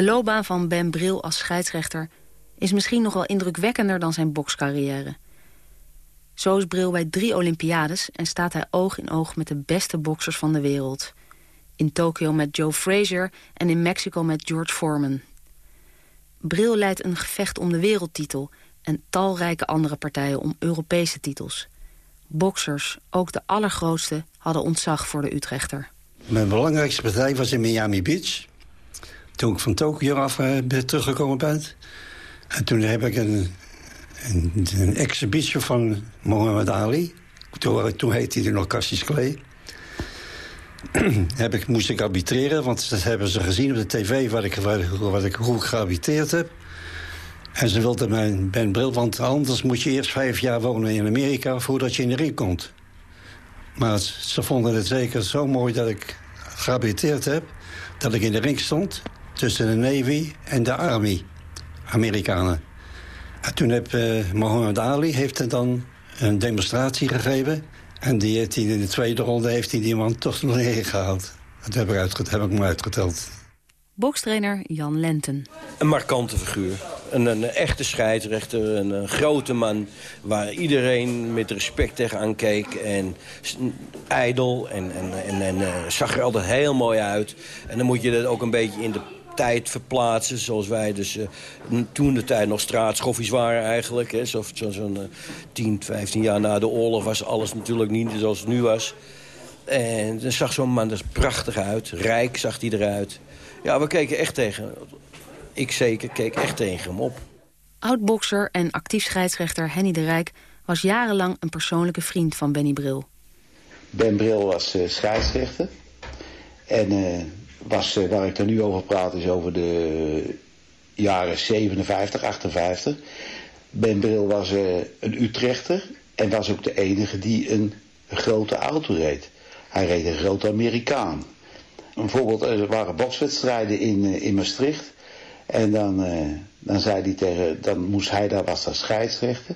De loopbaan van Ben Bril als scheidsrechter is misschien nog wel indrukwekkender dan zijn bokscarrière. Zo is Bril bij drie Olympiades en staat hij oog in oog met de beste boksers van de wereld. In Tokio met Joe Frazier en in Mexico met George Foreman. Bril leidt een gevecht om de wereldtitel en talrijke andere partijen om Europese titels. Boksers, ook de allergrootste, hadden ontzag voor de Utrechter. Mijn belangrijkste partij was in Miami Beach. Toen ik van Tokio af eh, teruggekomen ben. En toen heb ik een, een, een exhibitie van Muhammad Ali. Toen, toen heette hij nog Cassius Clay. heb ik, moest ik arbitreren, want dat hebben ze gezien op de tv... Wat ik, wat, wat ik, hoe heb. En ze wilden mijn Ben Bril, want anders moet je eerst vijf jaar wonen in Amerika... voordat je in de ring komt. Maar ze vonden het zeker zo mooi dat ik gehabiteerd heb... dat ik in de ring stond tussen de Navy en de Army, Amerikanen. En toen heb uh, Muhammad Ali heeft er dan een demonstratie gegeven... en die heeft hij in de tweede ronde heeft hij die man toch nog neergehaald. Dat heb ik, uitget heb ik me uitgeteld. Bokstrainer Jan Lenten. Een markante figuur. Een, een echte scheidsrechter, een, een, grote man... waar iedereen met respect tegenaan keek. En ijdel en, en, en, en uh, zag er altijd heel mooi uit. En dan moet je dat ook een beetje in de tijd verplaatsen. Zoals wij dus uh, toen de tijd nog straatschoffies waren eigenlijk. Zo'n zo, zo uh, 10, 15 jaar na de oorlog was alles natuurlijk niet zoals het nu was. En dan zag zo'n man er prachtig uit. Rijk zag hij eruit. Ja, we keken echt tegen... Ik zeker keek echt tegen hem op. Oud-bokser en actief scheidsrechter Henny de Rijk... was jarenlang een persoonlijke vriend van Benny Bril. Ben Bril was uh, scheidsrechter. En uh, was, uh, waar ik er nu over praat is over de jaren 57, 58. Ben Bril was een Utrechter en was ook de enige die een grote auto reed. Hij reed een grote Amerikaan. Bijvoorbeeld, er waren bokswedstrijden in, in Maastricht. En dan, eh, dan zei hij tegen, dan moest hij daar, was daar scheidsrechter.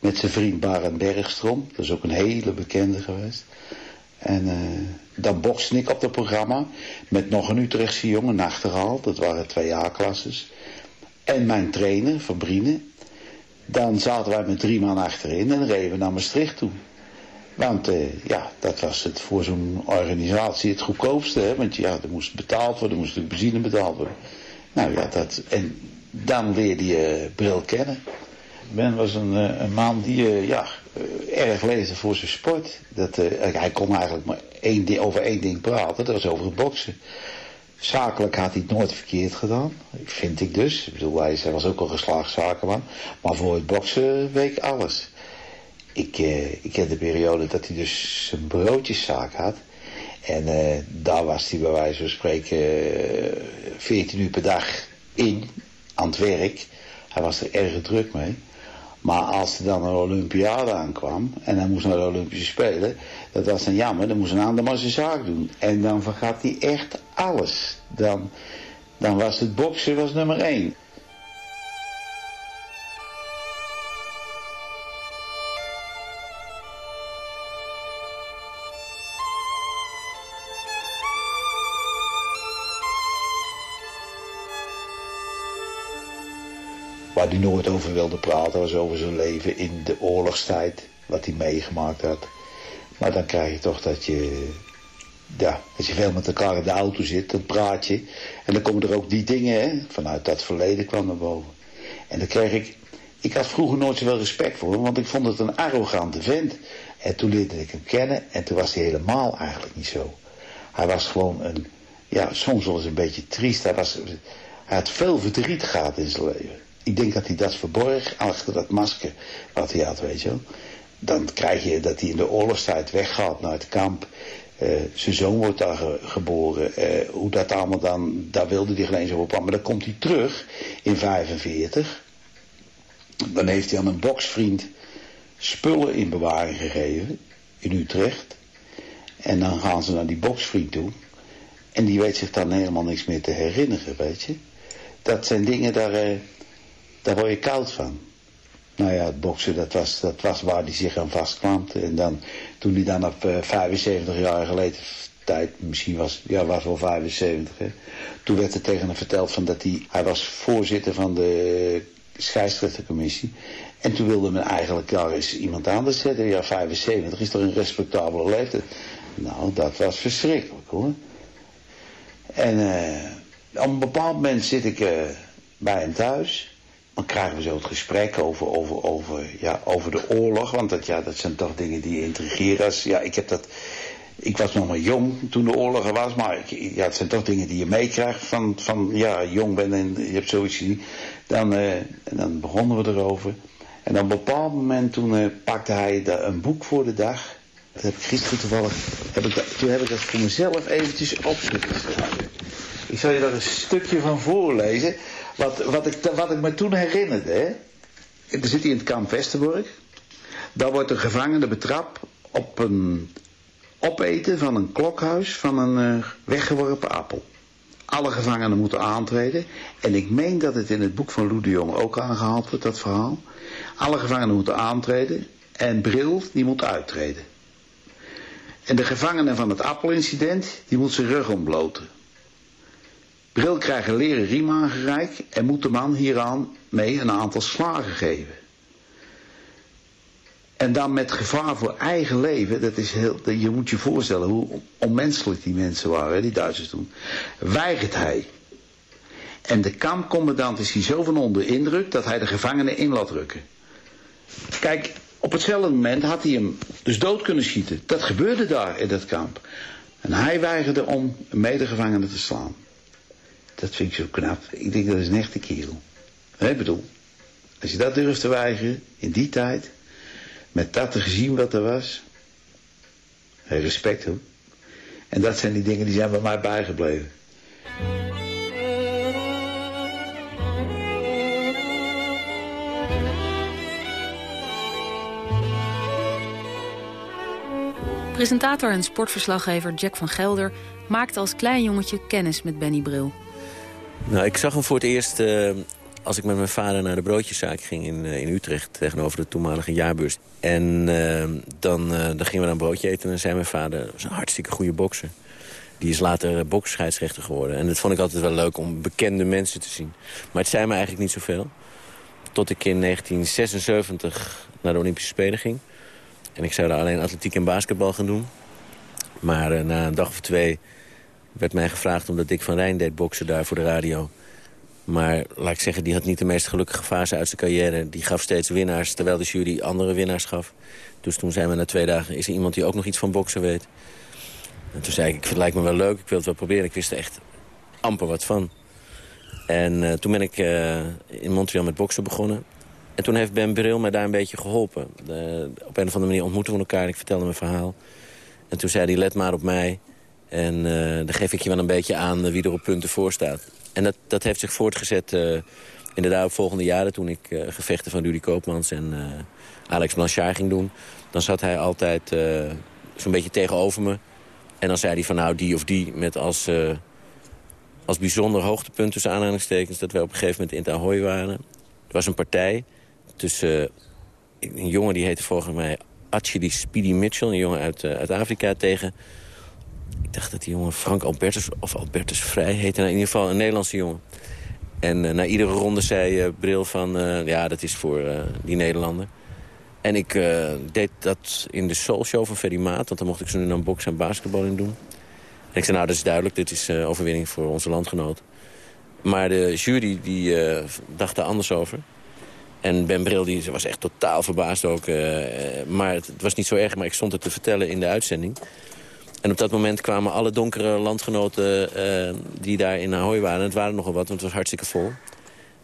Met zijn vriend Barend Bergstrom. Dat is ook een hele bekende geweest. En eh, dan bokste ik op het programma. Met nog een Utrechtse jongen, Nachtegaal. Dat waren twee A-klasses. En mijn trainer, Van Brienen. Dan zaten wij met drie man achterin en reden we naar Maastricht toe. Want eh, ja, dat was het voor zo'n organisatie het goedkoopste. Hè? Want ja, er moest betaald worden, er moest de benzine betaald worden. Nou ja, dat, en dan leerde je Bril kennen. Ben was een, eh, een man die ja, erg leefde voor zijn sport. Dat, eh, hij kon eigenlijk maar één ding, over één ding praten, dat was over het boksen. Zakelijk had hij het nooit verkeerd gedaan, vind ik dus. Ik bedoel, hij was ook al geslaagd zakenman. Maar voor het boksen week alles. Ik, eh, ik ken de periode dat hij dus zijn broodjeszaak had. En eh, daar was hij bij wijze van spreken eh, 14 uur per dag in, aan het werk. Hij was er erg druk mee. Maar als er dan een Olympiade aankwam en hij moest naar de Olympische Spelen, dat was dan jammer, dan moest een ander maar zijn zaak doen. En dan vergat hij echt alles. Dan, dan was het boksen was nummer één. Hij nooit over wilde praten was over zijn leven in de oorlogstijd. Wat hij meegemaakt had. Maar dan krijg je toch dat je... Ja, als je veel met elkaar in de auto zit, dan praat je. En dan komen er ook die dingen, hè. Vanuit dat verleden kwam naar boven. En dan kreeg ik... Ik had vroeger nooit zoveel respect voor hem, want ik vond het een arrogante vent. En toen leerde ik hem kennen en toen was hij helemaal eigenlijk niet zo. Hij was gewoon een... Ja, soms wel eens een beetje triest. Hij, was, hij had veel verdriet gehad in zijn leven. Ik denk dat hij dat verborg achter dat masker wat hij had, weet je wel. Dan krijg je dat hij in de oorlogstijd weggaat naar het kamp. Eh, zijn zoon wordt daar ge- geboren. Eh, hoe dat allemaal dan, daar wilde hij geen eens over praten. Maar dan komt hij terug in 45. Dan heeft hij aan een boksvriend spullen in bewaring gegeven in Utrecht. En dan gaan ze naar die boksvriend toe. En die weet zich dan helemaal niks meer te herinneren, weet je. Dat zijn dingen, daar, eh, daar word je koud van. Nou ja, het boksen, dat was, dat was waar hij zich aan vastklampte. En dan, toen hij dan op eh, 75 jaar geleden tijd, misschien was, ja, was wel 75, hè. Toen werd er tegen hem verteld van dat hij, hij was voorzitter van de scheidsrechtercommissie. En toen wilde men eigenlijk daar eens iemand anders zetten. Ja, 75 is toch een respectabele leeftijd. Nou, dat was verschrikkelijk hoor. En eh, op een bepaald moment zit ik eh, bij hem thuis. Dan krijgen we zo het gesprek over, over, over, ja, over de oorlog. Want dat, ja, dat zijn toch dingen die intrigeren. Ja, ik, heb dat, ik was nog maar jong toen de oorlog er was. Maar ja, het zijn toch dingen die je meekrijgt van, van ja, jong bent en je hebt zoiets gezien. Dan, eh, dan begonnen we erover. En op een bepaald moment toen eh, pakte hij da- een boek voor de dag. Dat heb ik gisteren toevallig, ik toen heb ik dat voor mezelf eventjes opgeschreven. Ik zal je daar een stukje van voorlezen. Wat, wat, ik, wat ik me toen herinnerde. Hè. Dan zit hij in het kamp Westerbork. Daar wordt een gevangene betrapt op een opeten van een klokhuis van een eh, weggeworpen appel. Alle gevangenen moeten aantreden. En ik meen dat het in het boek van Lou de Jong ook aangehaald wordt, dat verhaal. Alle gevangenen moeten aantreden. En Bril, die moet uittreden. En de gevangene van het appelincident, die moet zijn rug ontbloten. Bril krijgt een leren riem aangereikt en moet de man hieraan mee een aantal slagen geven. En dan met gevaar voor eigen leven, dat is heel, je moet je voorstellen hoe onmenselijk die mensen waren, die Duitsers toen, weigert hij. En de kampcommandant is hier zo van onder indruk dat hij de gevangenen in laat rukken. Kijk, op hetzelfde moment had hij hem dus dood kunnen schieten. Dat gebeurde daar in dat kamp. En hij weigerde om een medegevangene te slaan. Dat vind ik zo knap. Ik denk dat is een echte kerel. Ik bedoel, als je dat durft te weigeren in die tijd, met dat te gezien wat er was, respect hoor. En dat zijn die dingen die zijn bij mij bijgebleven. Presentator en sportverslaggever Jack van Gelder maakte als klein jongetje kennis met Benny Bril. Nou, ik zag hem voor het eerst eh, als ik met mijn vader naar de broodjeszaak ging in, eh, in Utrecht... tegenover de toenmalige jaarbeurs. En eh, dan, dan gingen we dan een broodje eten en zei mijn vader... dat is een hartstikke goede bokser. Die is later boksscheidsrechter geworden. En dat vond ik altijd wel leuk om bekende mensen te zien. Maar het zei me eigenlijk niet zoveel. Tot ik in 1976 naar de Olympische Spelen ging. En ik zou daar alleen atletiek en basketbal gaan doen. Maar na een dag of twee werd mij gevraagd omdat Dick van Rijn deed boksen daar voor de radio. Maar laat ik zeggen, die had niet de meest gelukkige fase uit zijn carrière. Die gaf steeds winnaars, terwijl de jury andere winnaars gaf. Dus toen zijn we na twee dagen, is er iemand die ook nog iets van boksen weet? En toen zei ik, het lijkt me wel leuk, ik wil het wel proberen. Ik wist er echt amper wat van. En uh, toen ben ik uh, in Montreal met boksen begonnen. En toen heeft Ben Bril mij daar een beetje geholpen. De, op een of andere manier ontmoeten we elkaar. Ik vertelde mijn verhaal. En toen zei hij, let maar op mij. En uh, dan geef ik je wel een beetje aan wie er op punten voor staat. En dat, dat heeft zich voortgezet in de daaropvolgende jaren... toen ik gevechten van Rudy Koopmans en Alex Blanchard ging doen. Dan zat hij altijd zo'n beetje tegenover me. En dan zei hij van nou die of die met als, uh, als bijzonder hoogtepunt tussen aanhalingstekens... dat wij op een gegeven moment in het Ahoy waren. Er was een partij tussen uh, een jongen die heette volgens mij Achilles Speedy Mitchell... een jongen uit, uh, uit Afrika tegen... ik dacht dat die jongen Frank Albertus of Albertus Vrij heette. Nou, in ieder geval een Nederlandse jongen. En na iedere ronde zei Bril van ja dat is voor die Nederlander... En ik deed dat in de Soul Show van Ferry Maat. Want dan mocht ik zo nu dan boksen en basketbal in doen. En ik zei, nou, dat is duidelijk. Dit is overwinning voor onze landgenoot. Maar de jury die, dacht daar anders over. En Ben Bril die was echt totaal verbaasd ook. maar het, was niet zo erg, maar ik stond het te vertellen in de uitzending. En op dat moment kwamen alle donkere landgenoten die daar in Ahoy waren... het waren nogal wat, want het was hartstikke vol.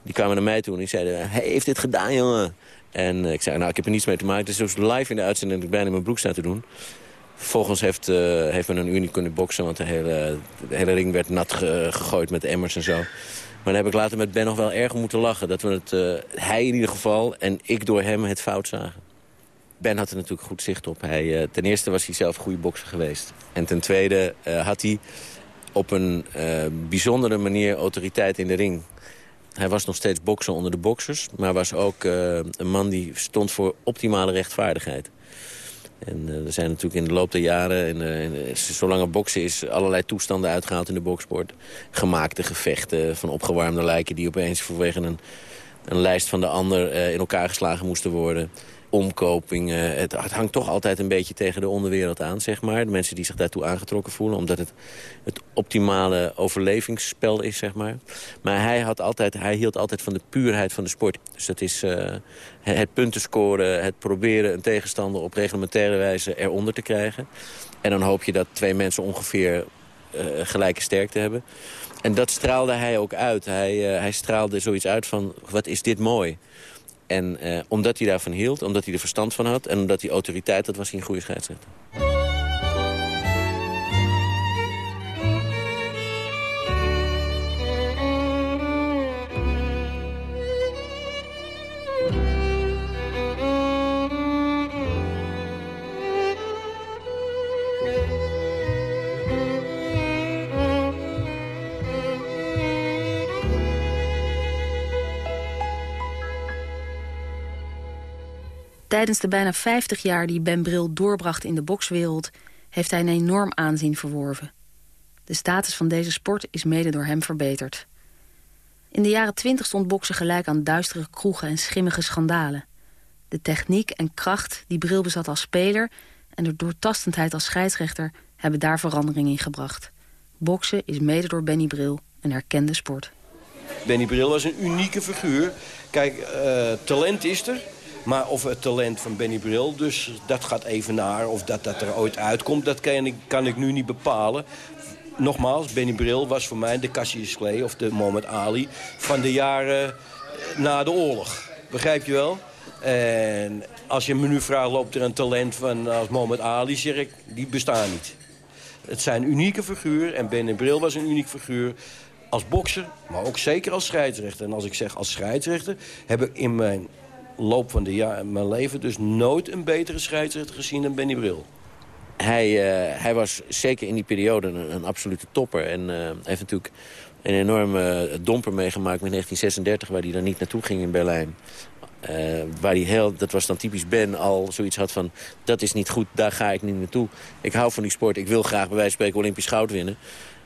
Die kwamen naar mij toe en die zeiden... Hij heeft dit gedaan, jongen. En ik zei, nou, ik heb er niets mee te maken. Het is dus live in de uitzending dat ik bijna mijn broek sta te doen. Vervolgens heeft, uh, heeft men een uur niet kunnen boksen... want de hele, hele ring werd nat ge gegooid met emmers en zo. Maar dan heb ik later met Ben nog wel erg moeten lachen. Dat we het, uh, hij in ieder geval en ik door hem het fout zagen. Ben had er natuurlijk goed zicht op. Hij, uh, ten eerste was hij zelf goede bokser geweest. En ten tweede had hij op een bijzondere manier autoriteit in de ring. Hij was nog steeds bokser onder de boksers... maar was ook een man die stond voor optimale rechtvaardigheid. En er zijn natuurlijk in de loop der jaren, in, zolang er boksen is... allerlei toestanden uitgehaald in de boksport. Gemaakte gevechten van opgewarmde lijken... die opeens vanwege een, een lijst van de ander in elkaar geslagen moesten worden omkopingen. Het, het, hangt toch altijd een beetje tegen de onderwereld aan, zeg maar. De mensen die zich daartoe aangetrokken voelen. Omdat het het optimale overlevingsspel is, zeg maar. Maar hij, had altijd, hij hield altijd van de puurheid van de sport. Dus dat is uh, het punten scoren, het proberen een tegenstander op reglementaire wijze eronder te krijgen. En dan hoop je dat twee mensen ongeveer uh, gelijke sterkte hebben. En dat straalde hij ook uit. Hij, uh, hij straalde zoiets uit van, wat is dit mooi. En uh, omdat hij daarvan hield, omdat hij er verstand van had... en omdat hij autoriteit had, was hij een goede scheidsrechter. Tijdens de bijna 50 jaar die Ben Bril doorbracht in de bokswereld... heeft hij een enorm aanzien verworven. De status van deze sport is mede door hem verbeterd. In de jaren 20 stond boksen gelijk aan duistere kroegen en schimmige schandalen. De techniek en kracht die Bril bezat als speler... en de doortastendheid als scheidsrechter hebben daar verandering in gebracht. Boksen is mede door Benny Bril een erkende sport. Benny Bril was een unieke figuur. Kijk, uh, talent is er... Maar of het talent van Benny Bril, dus dat gaat even naar... of dat dat er ooit uitkomt, dat kan ik, kan ik nu niet bepalen. Nogmaals, Benny Bril was voor mij de Cassius Clay of de Mohammed Ali... van de jaren na de oorlog. Begrijp je wel? En als je me nu vraagt, loopt er een talent van als Mohammed Ali... zeg ik, die bestaan niet. Het zijn unieke figuren en Benny Bril was een uniek figuur als bokser, maar ook zeker als scheidsrechter. En als ik zeg als scheidsrechter, heb ik in mijn loop van de mijn leven dus nooit een betere scheidsrechter gezien dan Benny Bril. Hij, uh, hij was zeker in die periode een, een absolute topper. En uh, heeft natuurlijk een enorme domper meegemaakt met 1936... waar hij dan niet naartoe ging in Berlijn. Eh, waar hij heel, dat was dan typisch Ben, al zoiets had van... dat is niet goed, daar ga ik niet naartoe. Ik hou van die sport, ik wil graag bij wijze van spreken Olympisch goud winnen.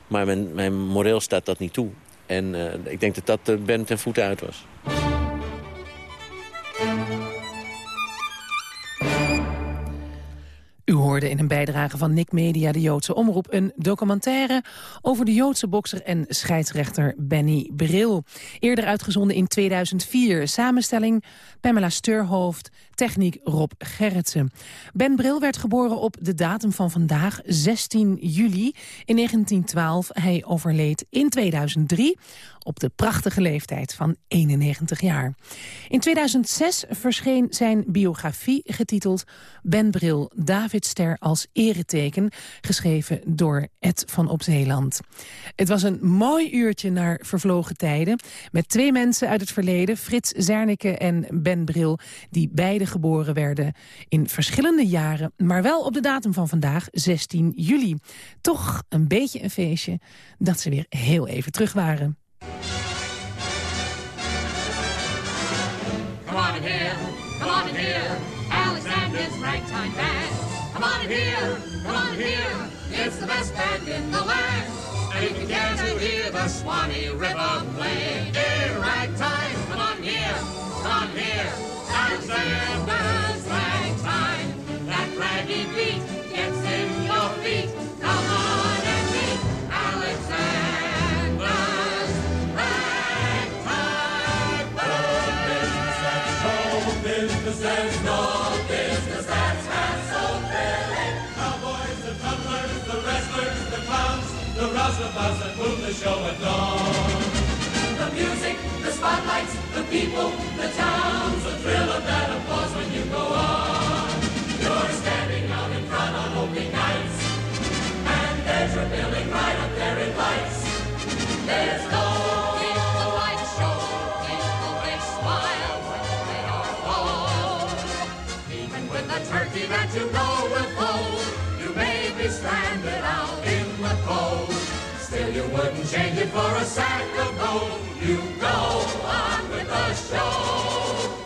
Maar mijn, mijn moreel staat dat niet toe. En eh, ik denk dat dat eh, Ben ten voeten uit was. U hoorde in een bijdrage van Nick Media, de Joodse Omroep... een documentaire over de Joodse bokser en scheidsrechter Benny Bril. Eerder uitgezonden in 2004. Samenstelling Pamela Sturhoofd, techniek Rob Gerritsen. Ben Bril werd geboren op de datum van vandaag, 16 juli in 1912. Hij overleed in 2003 op de prachtige leeftijd van 91 jaar. In 2006 verscheen zijn biografie getiteld Ben Bril, Davidster als ereteken, geschreven door Ed van Opzeeland. Het was een mooi uurtje naar vervlogen tijden, met twee mensen uit het verleden, Frits Zernike en Ben Bril, die beide geboren werden in verschillende jaren, maar wel op de datum van vandaag, 16 juli. Toch een beetje een feestje dat ze weer heel even terug waren. Come on in here, come on in here, Alexander's ragtime band. Come on in here, come on in here, it's the best band in the land. And if you care to hear the Swanee River play in ragtime, come on here, come on here, Alexander's that move the show dawn. The music, the spotlights, the people, the towns, the thrill of that applause when you go on. You're standing out in front on opening nights, and there's your building right up there in lights. There's no turkey that you know wouldn't change it for a sack of gold. You go on with the show.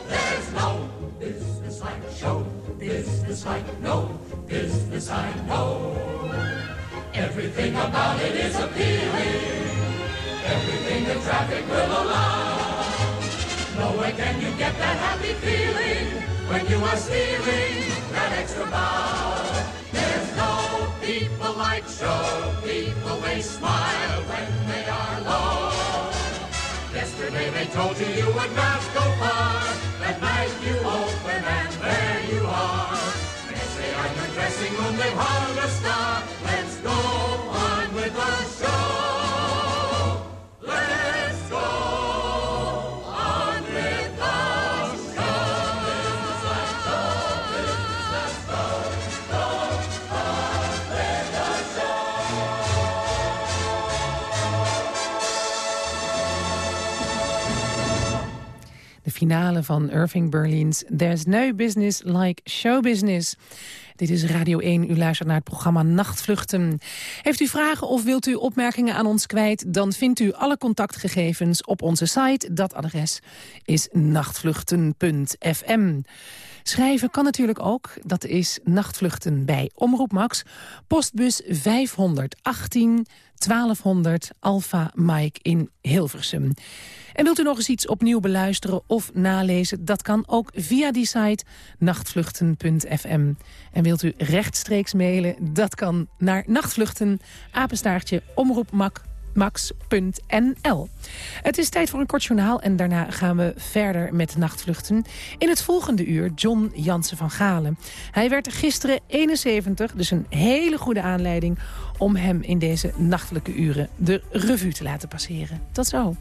There's no business like show, business like no business I know. Everything about it is appealing. Everything the traffic will allow. Nowhere can you get that happy feeling when you are stealing that extra bow. Like show people, they smile when they are low. Yesterday they told you you would not go far. That night you open and there you are. They say on your dressing room they've hung a star. Finale van Irving Berlin's There's No Business Like Show Business. Dit is Radio 1. U luistert naar het programma Nachtvluchten. Heeft u vragen of wilt u opmerkingen aan ons kwijt... dan vindt u alle contactgegevens op onze site. Dat adres is nachtvluchten.fm. Schrijven kan natuurlijk ook. Dat is Nachtvluchten bij Omroep Max. Postbus 518 1200 Alpha Mike in Hilversum. En wilt u nog eens iets opnieuw beluisteren of nalezen? Dat kan ook via die site nachtvluchten.fm. En wilt u rechtstreeks mailen? Dat kan naar nachtvluchten, apenstaartje, omroepmak max.nl. Het is tijd voor een kort journaal en daarna gaan we verder met nachtvluchten. In het volgende uur John Jansen van Galen. Hij werd gisteren 71, dus een hele goede aanleiding... om hem in deze nachtelijke uren de revue te laten passeren. Tot zo.